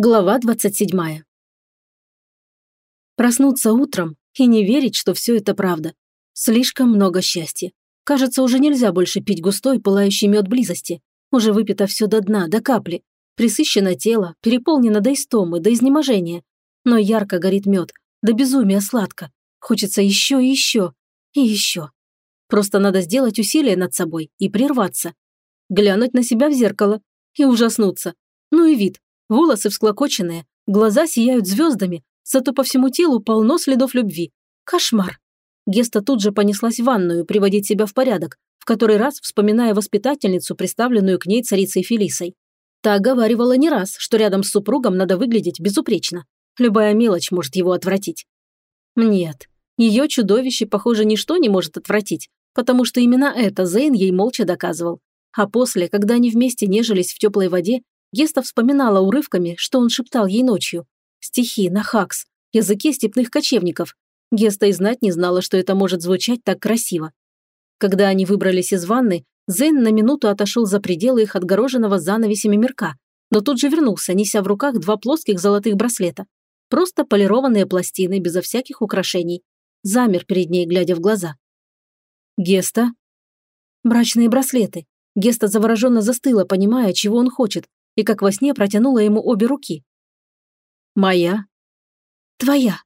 Глава 27. Проснуться утром и не верить, что все это правда. Слишком много счастья. Кажется, уже нельзя больше пить густой, пылающий мед близости. Уже выпито все до дна, до капли. Присыщено тело, переполнено до истомы, до изнеможения. Но ярко горит мед, до безумия сладко. Хочется еще и еще, и еще. Просто надо сделать усилие над собой и прерваться. Глянуть на себя в зеркало и ужаснуться. Ну и вид, Волосы всклокоченные, глаза сияют звездами, зато по всему телу полно следов любви. Кошмар. Геста тут же понеслась в ванную приводить себя в порядок, в который раз вспоминая воспитательницу, представленную к ней царицей Фелисой. Та говаривала не раз, что рядом с супругом надо выглядеть безупречно. Любая мелочь может его отвратить. Нет, ее чудовище, похоже, ничто не может отвратить, потому что именно это Зейн ей молча доказывал. А после, когда они вместе нежились в теплой воде, Геста вспоминала урывками, что он шептал ей ночью. Стихи на хакс, языке степных кочевников. Геста и знать не знала, что это может звучать так красиво. Когда они выбрались из ванны, Зейн на минуту отошел за пределы их отгороженного занавесями мирка, но тут же вернулся, неся в руках два плоских золотых браслета. Просто полированные пластины, безо всяких украшений. Замер перед ней, глядя в глаза. «Геста?» «Брачные браслеты». Геста завороженно застыла, понимая, чего он хочет, и как во сне протянула ему обе руки. «Моя?» «Твоя».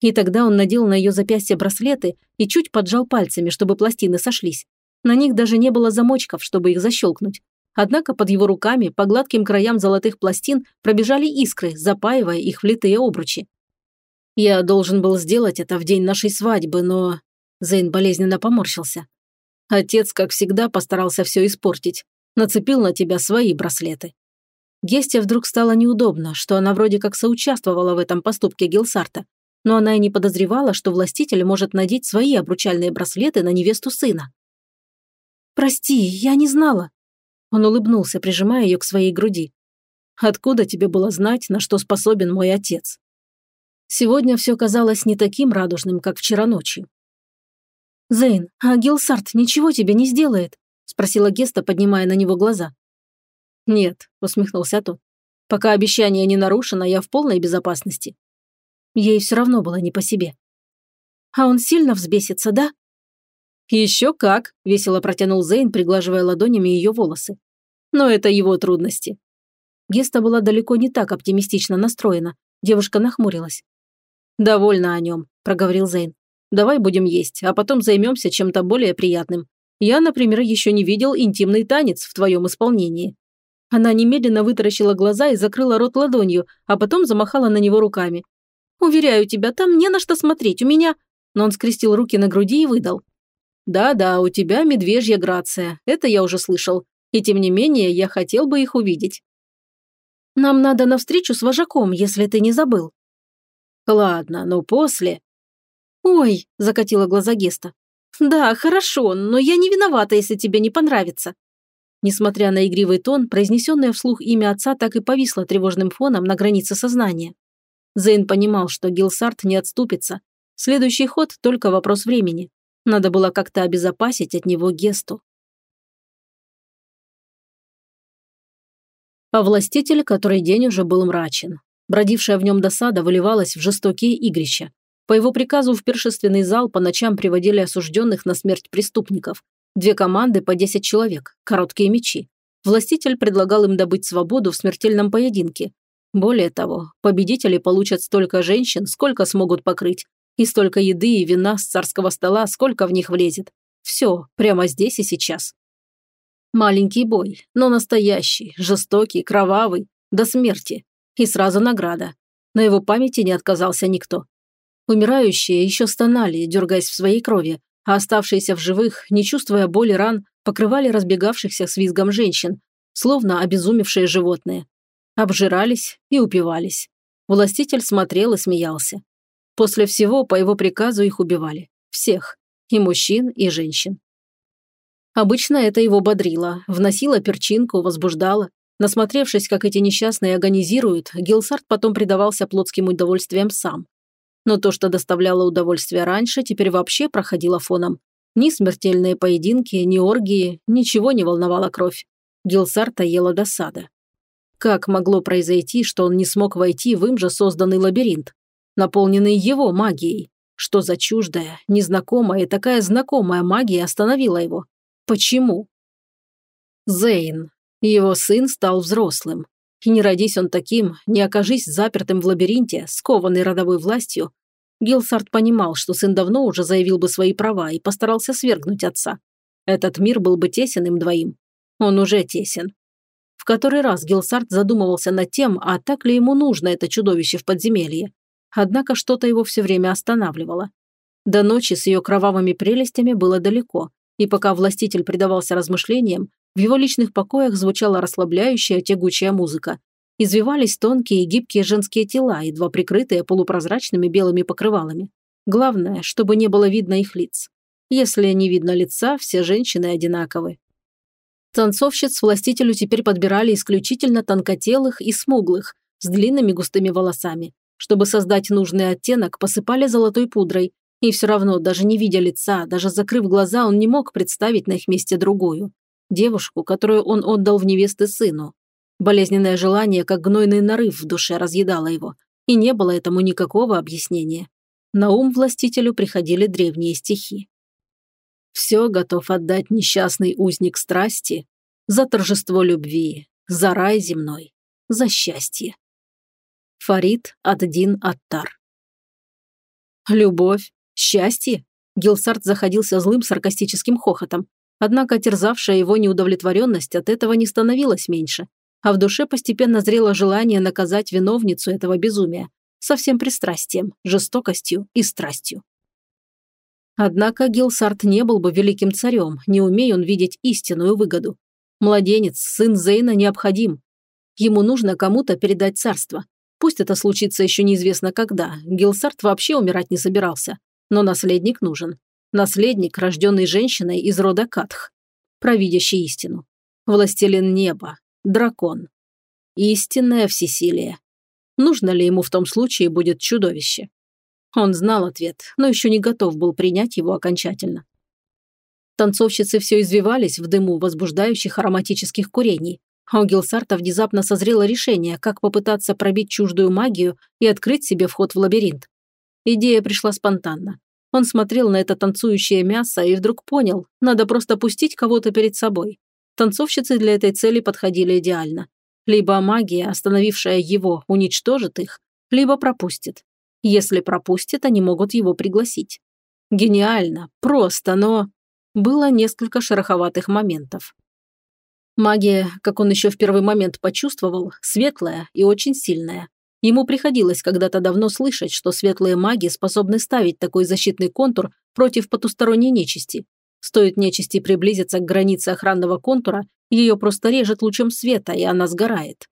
И тогда он надел на ее запястье браслеты и чуть поджал пальцами, чтобы пластины сошлись. На них даже не было замочков, чтобы их защелкнуть. Однако под его руками по гладким краям золотых пластин пробежали искры, запаивая их в литые обручи. «Я должен был сделать это в день нашей свадьбы, но...» Зейн болезненно поморщился. Отец, как всегда, постарался все испортить. Нацепил на тебя свои браслеты. Гесте вдруг стало неудобно, что она вроде как соучаствовала в этом поступке Гилсарта, но она и не подозревала, что властитель может надеть свои обручальные браслеты на невесту сына. «Прости, я не знала». Он улыбнулся, прижимая ее к своей груди. «Откуда тебе было знать, на что способен мой отец?» Сегодня все казалось не таким радужным, как вчера ночью. «Зейн, а Гилсарт ничего тебе не сделает?» – спросила Геста, поднимая на него глаза. «Нет», – усмехнулся тот. «Пока обещание не нарушено, я в полной безопасности». Ей все равно было не по себе. «А он сильно взбесится, да?» «Еще как», – весело протянул Зейн, приглаживая ладонями ее волосы. «Но это его трудности». Геста была далеко не так оптимистично настроена. Девушка нахмурилась. «Довольно о нем», – проговорил Зейн. «Давай будем есть, а потом займемся чем-то более приятным. Я, например, еще не видел интимный танец в твоем исполнении». Она немедленно вытаращила глаза и закрыла рот ладонью, а потом замахала на него руками. «Уверяю тебя, там не на что смотреть, у меня...» Но он скрестил руки на груди и выдал. «Да-да, у тебя медвежья грация, это я уже слышал. И тем не менее, я хотел бы их увидеть». «Нам надо навстречу с вожаком, если ты не забыл». «Ладно, но после...» «Ой», – закатила глаза Геста. «Да, хорошо, но я не виновата, если тебе не понравится». Несмотря на игривый тон, произнесенное вслух имя отца так и повисло тревожным фоном на границе сознания. Зейн понимал, что Гилсарт не отступится. Следующий ход – только вопрос времени. Надо было как-то обезопасить от него Гесту. А властитель, который день уже был мрачен. Бродившая в нем досада выливалась в жестокие игрища. По его приказу в пиршественный зал по ночам приводили осужденных на смерть преступников, Две команды по 10 человек, короткие мечи. Властитель предлагал им добыть свободу в смертельном поединке. Более того, победители получат столько женщин, сколько смогут покрыть, и столько еды и вина с царского стола, сколько в них влезет. Все, прямо здесь и сейчас. Маленький бой, но настоящий, жестокий, кровавый, до смерти. И сразу награда. На его памяти не отказался никто. Умирающие еще стонали, дергаясь в своей крови, а оставшиеся в живых, не чувствуя боли ран, покрывали разбегавшихся с визгом женщин, словно обезумевшие животные. Обжирались и упивались. Властитель смотрел и смеялся. После всего по его приказу их убивали. Всех. И мужчин, и женщин. Обычно это его бодрило, вносило перчинку, возбуждало. Насмотревшись, как эти несчастные агонизируют, Гилсарт потом предавался плотским удовольствиям сам. Но то, что доставляло удовольствие раньше, теперь вообще проходило фоном. Ни смертельные поединки, ни оргии, ничего не волновало кровь. Гилсарта ела досада. Как могло произойти, что он не смог войти в им же созданный лабиринт, наполненный его магией? Что за чуждая, незнакомая и такая знакомая магия остановила его? Почему? Зейн. Его сын стал взрослым. И не родись он таким, не окажись запертым в лабиринте, скованный родовой властью, Гилсарт понимал, что сын давно уже заявил бы свои права и постарался свергнуть отца. Этот мир был бы тесен им двоим. Он уже тесен. В который раз Гилсарт задумывался над тем, а так ли ему нужно это чудовище в подземелье. Однако что-то его все время останавливало. До ночи с ее кровавыми прелестями было далеко, и пока властитель предавался размышлениям, в его личных покоях звучала расслабляющая тягучая музыка. Извивались тонкие и гибкие женские тела, едва прикрытые полупрозрачными белыми покрывалами. Главное, чтобы не было видно их лиц. Если не видно лица, все женщины одинаковы. Танцовщиц властителю теперь подбирали исключительно тонкотелых и смуглых, с длинными густыми волосами. Чтобы создать нужный оттенок, посыпали золотой пудрой. И все равно, даже не видя лица, даже закрыв глаза, он не мог представить на их месте другую девушку, которую он отдал в невесты сыну. Болезненное желание, как гнойный нарыв в душе, разъедало его, и не было этому никакого объяснения. На ум властителю приходили древние стихи. «Все готов отдать несчастный узник страсти за торжество любви, за рай земной, за счастье». Фарид Ад-Дин Аттар. «Любовь? Счастье?» Гилсарт заходился злым саркастическим хохотом, Однако терзавшая его неудовлетворенность от этого не становилась меньше, а в душе постепенно зрело желание наказать виновницу этого безумия со всем пристрастием, жестокостью и страстью. Однако Гилсарт не был бы великим царем, не умея он видеть истинную выгоду. Младенец, сын Зейна, необходим. Ему нужно кому-то передать царство. Пусть это случится еще неизвестно когда. Гилсарт вообще умирать не собирался. Но наследник нужен. Наследник, рожденный женщиной из рода Катх. Провидящий истину. Властелин неба. Дракон. Истинное всесилие. Нужно ли ему в том случае будет чудовище? Он знал ответ, но еще не готов был принять его окончательно. Танцовщицы все извивались в дыму возбуждающих ароматических курений, а у Гилсарта внезапно созрело решение, как попытаться пробить чуждую магию и открыть себе вход в лабиринт. Идея пришла спонтанно. Он смотрел на это танцующее мясо и вдруг понял, надо просто пустить кого-то перед собой. Танцовщицы для этой цели подходили идеально. Либо магия, остановившая его, уничтожит их, либо пропустит. Если пропустит, они могут его пригласить. Гениально, просто, но... Было несколько шероховатых моментов. Магия, как он еще в первый момент почувствовал, светлая и очень сильная. Ему приходилось когда-то давно слышать, что светлые маги способны ставить такой защитный контур против потусторонней нечисти. Стоит нечисти приблизиться к границе охранного контура, ее просто режет лучом света, и она сгорает.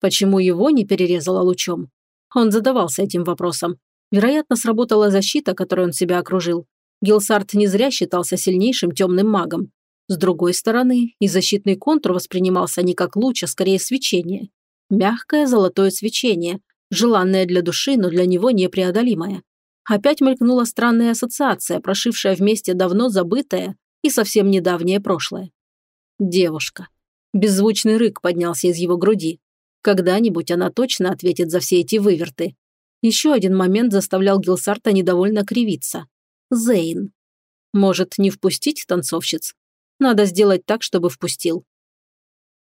Почему его не перерезало лучом? Он задавался этим вопросом. Вероятно, сработала защита, которой он себя окружил. Гилсарт не зря считался сильнейшим темным магом. С другой стороны, и защитный контур воспринимался не как луч, а скорее свечение. Мягкое золотое свечение, желанное для души, но для него непреодолимое. Опять мелькнула странная ассоциация, прошившая вместе давно забытое и совсем недавнее прошлое. Девушка. Беззвучный рык поднялся из его груди. Когда-нибудь она точно ответит за все эти выверты. Еще один момент заставлял Гилсарта недовольно кривиться. Зейн. Может, не впустить танцовщиц? Надо сделать так, чтобы впустил.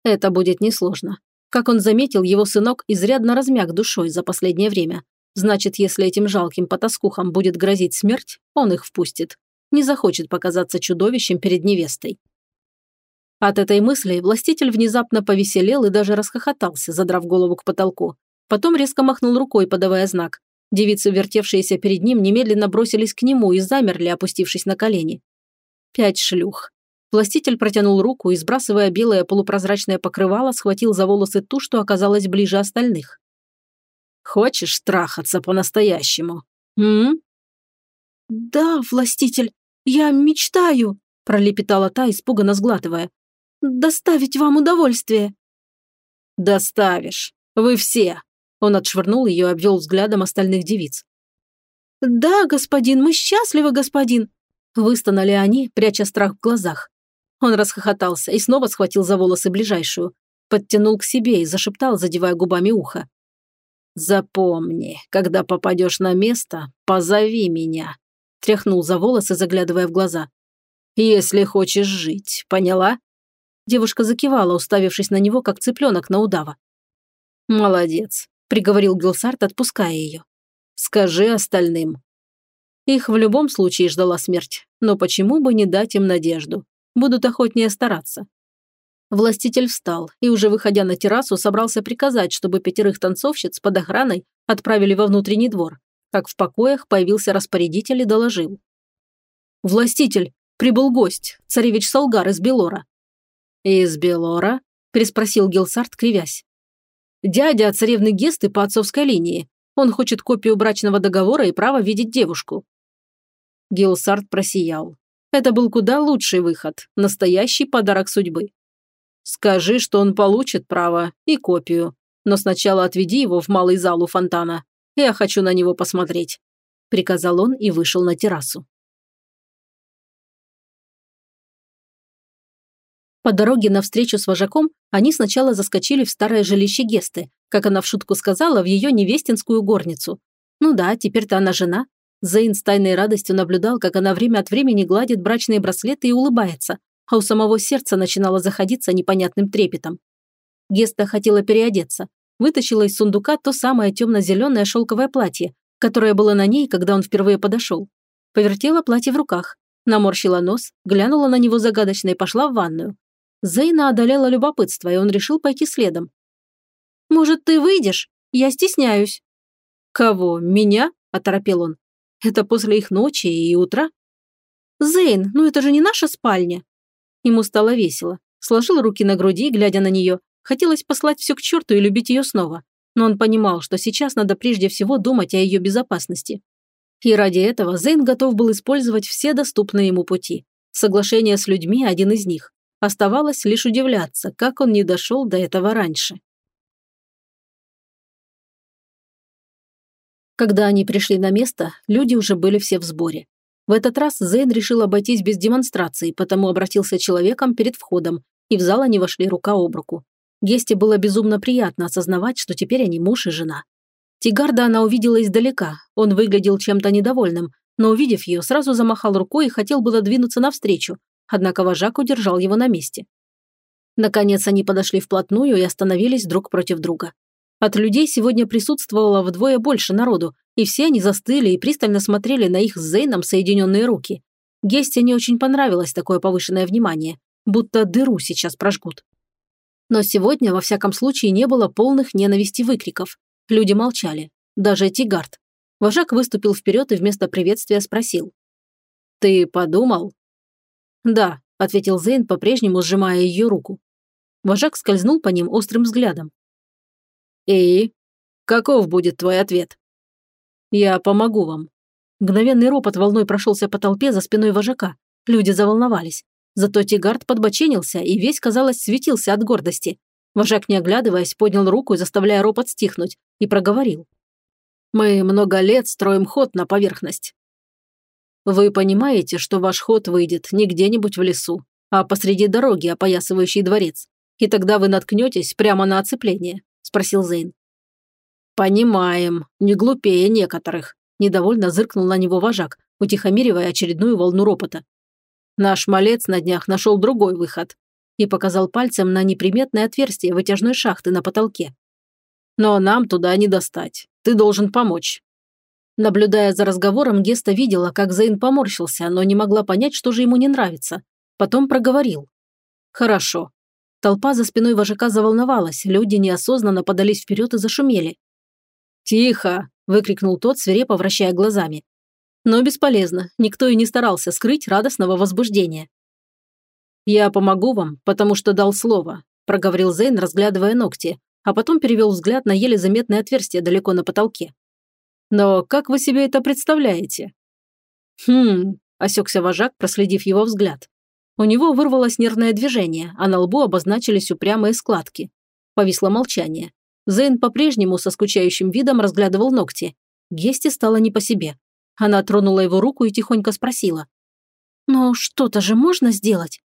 Это будет несложно. Как он заметил, его сынок изрядно размяк душой за последнее время. Значит, если этим жалким потаскухам будет грозить смерть, он их впустит. Не захочет показаться чудовищем перед невестой. От этой мысли властитель внезапно повеселел и даже расхохотался, задрав голову к потолку. Потом резко махнул рукой, подавая знак. Девицы, вертевшиеся перед ним, немедленно бросились к нему и замерли, опустившись на колени. Пять шлюх. Властитель протянул руку и, сбрасывая белое полупрозрачное покрывало, схватил за волосы ту, что оказалась ближе остальных. «Хочешь трахаться по-настоящему? М?», «Да, властитель, я мечтаю», – пролепетала та, испуганно сглатывая. «Доставить вам удовольствие». «Доставишь. Вы все». Он отшвырнул ее и обвел взглядом остальных девиц. «Да, господин, мы счастливы, господин», – выстонали они, пряча страх в глазах. Он расхохотался и снова схватил за волосы ближайшую. подтянул к себе и зашептал, задевая губами ухо. «Запомни, когда попадешь на место, позови меня», тряхнул за волосы, заглядывая в глаза. «Если хочешь жить, поняла?» Девушка закивала, уставившись на него, как цыпленок на удава. «Молодец», – приговорил Гилсарт, отпуская ее. «Скажи остальным». Их в любом случае ждала смерть, но почему бы не дать им надежду? Будут охотнее стараться. Властитель встал и, уже выходя на террасу, собрался приказать, чтобы пятерых танцовщиц под охраной отправили во внутренний двор, как в покоях появился распорядитель и доложил. «Властитель, прибыл гость, царевич Салгар из Белора». «Из Белора?» – переспросил Гилсарт, кривясь. «Дядя царевны Гесты по отцовской линии. Он хочет копию брачного договора и право видеть девушку». Гилсарт просиял. Это был куда лучший выход, настоящий подарок судьбы. Скажи, что он получит право и копию, но сначала отведи его в малый зал у фонтана. Я хочу на него посмотреть», – приказал он и вышел на террасу. По дороге навстречу с вожаком они сначала заскочили в старое жилище Гесты, как она в шутку сказала, в ее невестинскую горницу. Ну да, теперь-то она жена. Зейн с тайной радостью наблюдал, как она время от времени гладит брачные браслеты и улыбается, а у самого сердца начинало заходиться непонятным трепетом. Геста хотела переодеться, вытащила из сундука то самое темно-зеленое шелковое платье, которое было на ней, когда он впервые подошел. Повертела платье в руках, наморщила нос, глянула на него загадочно и пошла в ванную. Зейна одолела любопытство, и он решил пойти следом. «Может, ты выйдешь? Я стесняюсь». «Кого? Меня?» – оторопел он. «Это после их ночи и утра?» «Зейн, ну это же не наша спальня!» Ему стало весело. Сложил руки на груди, глядя на нее, Хотелось послать все к черту и любить ее снова. Но он понимал, что сейчас надо прежде всего думать о ее безопасности. И ради этого Зейн готов был использовать все доступные ему пути. Соглашение с людьми – один из них. Оставалось лишь удивляться, как он не дошел до этого раньше. Когда они пришли на место, люди уже были все в сборе. В этот раз Зейн решил обойтись без демонстрации, потому обратился человеком перед входом, и в зал они вошли рука об руку. Гесте было безумно приятно осознавать, что теперь они муж и жена. Тигарда она увидела издалека, он выглядел чем-то недовольным, но увидев ее, сразу замахал рукой и хотел было двинуться навстречу, однако вожак удержал его на месте. Наконец они подошли вплотную и остановились друг против друга. От людей сегодня присутствовало вдвое больше народу, и все они застыли и пристально смотрели на их с Зейном соединенные руки. Гесте не очень понравилось такое повышенное внимание, будто дыру сейчас прожгут. Но сегодня, во всяком случае, не было полных ненависти выкриков. Люди молчали. Даже Тигард. Вожак выступил вперед и вместо приветствия спросил. «Ты подумал?» «Да», – ответил Зейн, по-прежнему сжимая ее руку. Вожак скользнул по ним острым взглядом. «И? Каков будет твой ответ?» «Я помогу вам». Мгновенный ропот волной прошелся по толпе за спиной вожака. Люди заволновались. Зато Тигард подбоченился и весь, казалось, светился от гордости. Вожак, не оглядываясь, поднял руку, заставляя ропот стихнуть, и проговорил. «Мы много лет строим ход на поверхность. Вы понимаете, что ваш ход выйдет не где-нибудь в лесу, а посреди дороги, опоясывающей дворец, и тогда вы наткнетесь прямо на оцепление?» – спросил Зейн. «Понимаем, не глупее некоторых», – недовольно зыркнул на него вожак, утихомиривая очередную волну ропота. Наш малец на днях нашел другой выход и показал пальцем на неприметное отверстие вытяжной шахты на потолке. Но нам туда не достать. Ты должен помочь. Наблюдая за разговором, Геста видела, как Зейн поморщился, но не могла понять, что же ему не нравится. Потом проговорил. «Хорошо». Толпа за спиной вожака заволновалась, люди неосознанно подались вперед и зашумели. «Тихо!» – выкрикнул тот, свирепо вращая глазами. Но бесполезно, никто и не старался скрыть радостного возбуждения. «Я помогу вам, потому что дал слово», – проговорил Зейн, разглядывая ногти, а потом перевел взгляд на еле заметное отверстие далеко на потолке. «Но как вы себе это представляете?» «Хм», – осекся вожак, проследив его взгляд. У него вырвалось нервное движение, а на лбу обозначились упрямые складки. Повисло молчание. Зейн по-прежнему со скучающим видом разглядывал ногти. Гесте стало не по себе. Она тронула его руку и тихонько спросила. «Но что-то же можно сделать?»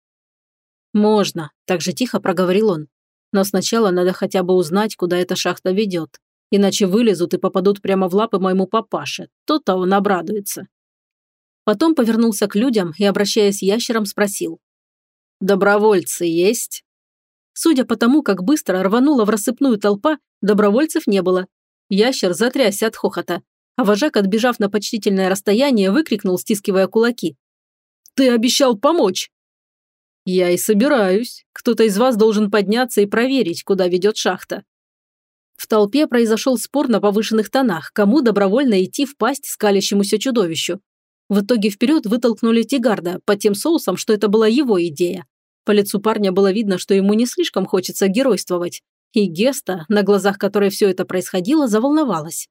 «Можно», – так же тихо проговорил он. Но сначала надо хотя бы узнать, куда эта шахта ведет. Иначе вылезут и попадут прямо в лапы моему папаше. То-то он обрадуется. Потом повернулся к людям и, обращаясь ящером, спросил. «Добровольцы есть?» Судя по тому, как быстро рванула в рассыпную толпа, добровольцев не было. Ящер затрясся от хохота, а вожак, отбежав на почтительное расстояние, выкрикнул, стискивая кулаки. «Ты обещал помочь!» «Я и собираюсь. Кто-то из вас должен подняться и проверить, куда ведет шахта». В толпе произошел спор на повышенных тонах, кому добровольно идти в пасть скалящемуся чудовищу. В итоге вперед вытолкнули Тигарда под тем соусом, что это была его идея. По лицу парня было видно, что ему не слишком хочется геройствовать. И Геста, на глазах которой все это происходило, заволновалась.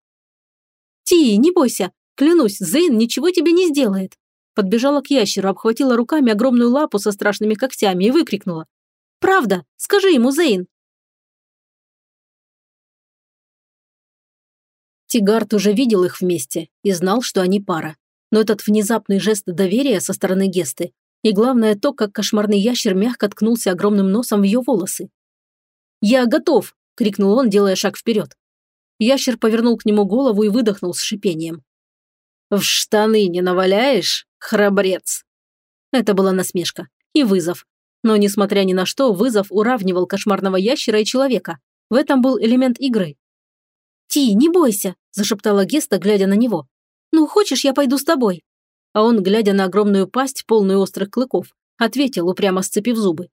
«Ти, не бойся. Клянусь, Зейн ничего тебе не сделает». Подбежала к ящеру, обхватила руками огромную лапу со страшными когтями и выкрикнула. «Правда! Скажи ему, Зейн!» Тигард уже видел их вместе и знал, что они пара. Но этот внезапный жест доверия со стороны Гесты и главное то, как кошмарный ящер мягко ткнулся огромным носом в ее волосы. «Я готов!» – крикнул он, делая шаг вперед. Ящер повернул к нему голову и выдохнул с шипением. «В штаны не наваляешь, храбрец?» Это была насмешка и вызов. Но, несмотря ни на что, вызов уравнивал кошмарного ящера и человека. В этом был элемент игры. «Ти, не бойся», – зашептала Геста, глядя на него. «Ну, хочешь, я пойду с тобой?» А он, глядя на огромную пасть, полную острых клыков, ответил, упрямо сцепив зубы.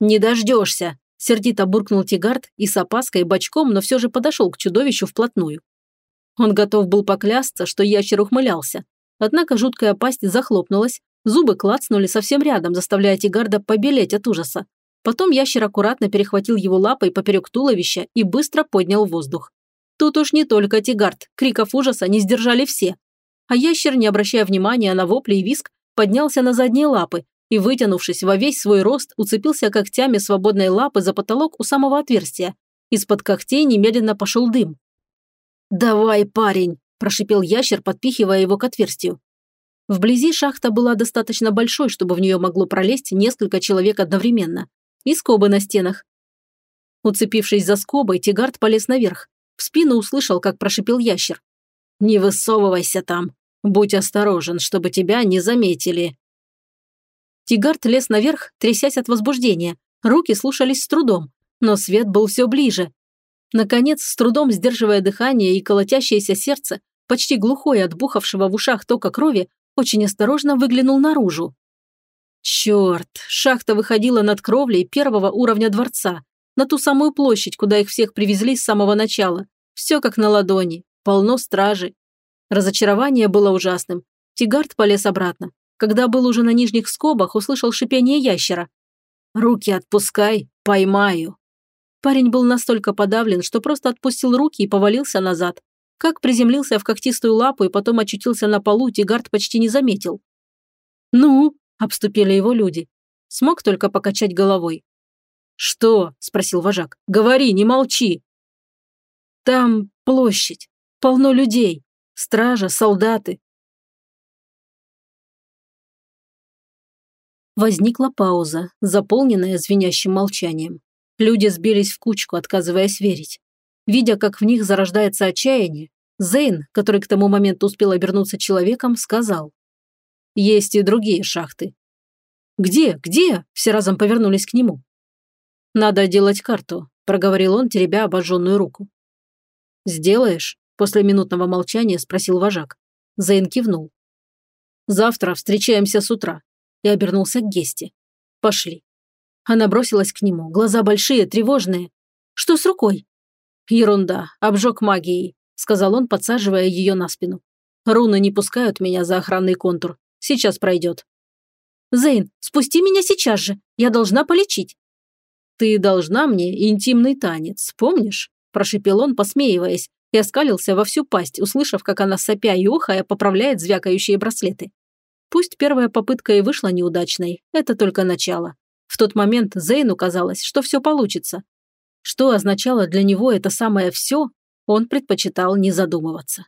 «Не дождешься», – сердито буркнул Тигард и с опаской бочком, но все же подошел к чудовищу вплотную. Он готов был поклясться, что ящер ухмылялся. Однако жуткая пасть захлопнулась, зубы клацнули совсем рядом, заставляя Тигарда побелеть от ужаса. Потом ящер аккуратно перехватил его лапой поперек туловища и быстро поднял воздух. Тут уж не только Тигард, криков ужаса не сдержали все. А ящер, не обращая внимания на вопли и виск, поднялся на задние лапы и, вытянувшись во весь свой рост, уцепился когтями свободной лапы за потолок у самого отверстия. Из-под когтей немедленно пошел дым. «Давай, парень!» – прошипел ящер, подпихивая его к отверстию. Вблизи шахта была достаточно большой, чтобы в нее могло пролезть несколько человек одновременно. И скобы на стенах. Уцепившись за скобой, Тигард полез наверх, в спину услышал, как прошипел ящер. «Не высовывайся там. Будь осторожен, чтобы тебя не заметили». Тигард лез наверх, трясясь от возбуждения. Руки слушались с трудом, но свет был все ближе. Наконец, с трудом сдерживая дыхание и колотящееся сердце, почти глухое от бухавшего в ушах тока крови, очень осторожно выглянул наружу. Черт, шахта выходила над кровлей первого уровня дворца, на ту самую площадь, куда их всех привезли с самого начала. Все как на ладони, полно стражи. Разочарование было ужасным. Тигард полез обратно. Когда был уже на нижних скобах, услышал шипение ящера. «Руки отпускай, поймаю». Парень был настолько подавлен, что просто отпустил руки и повалился назад. Как приземлился в когтистую лапу и потом очутился на полу, Тигард почти не заметил. «Ну?» – обступили его люди. Смог только покачать головой. «Что?» – спросил вожак. «Говори, не молчи!» «Там площадь, полно людей, стража, солдаты». Возникла пауза, заполненная звенящим молчанием. Люди сбились в кучку, отказываясь верить. Видя, как в них зарождается отчаяние, Зейн, который к тому моменту успел обернуться человеком, сказал. «Есть и другие шахты». «Где? Где?» – все разом повернулись к нему. «Надо делать карту», – проговорил он, теребя обожженную руку. «Сделаешь?» – после минутного молчания спросил вожак. Зейн кивнул. «Завтра встречаемся с утра», – и обернулся к Гесте. «Пошли». Она бросилась к нему, глаза большие, тревожные. «Что с рукой?» «Ерунда, обжег магией», – сказал он, подсаживая ее на спину. «Руны не пускают меня за охранный контур. Сейчас пройдет». «Зейн, спусти меня сейчас же. Я должна полечить». «Ты должна мне интимный танец, помнишь?» – прошепел он, посмеиваясь, и оскалился во всю пасть, услышав, как она сопя и охая поправляет звякающие браслеты. Пусть первая попытка и вышла неудачной, это только начало. В тот момент Зейну казалось, что все получится. Что означало для него это самое «все», он предпочитал не задумываться.